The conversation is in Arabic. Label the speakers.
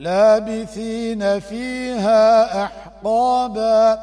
Speaker 1: لابثين فيها أحقابا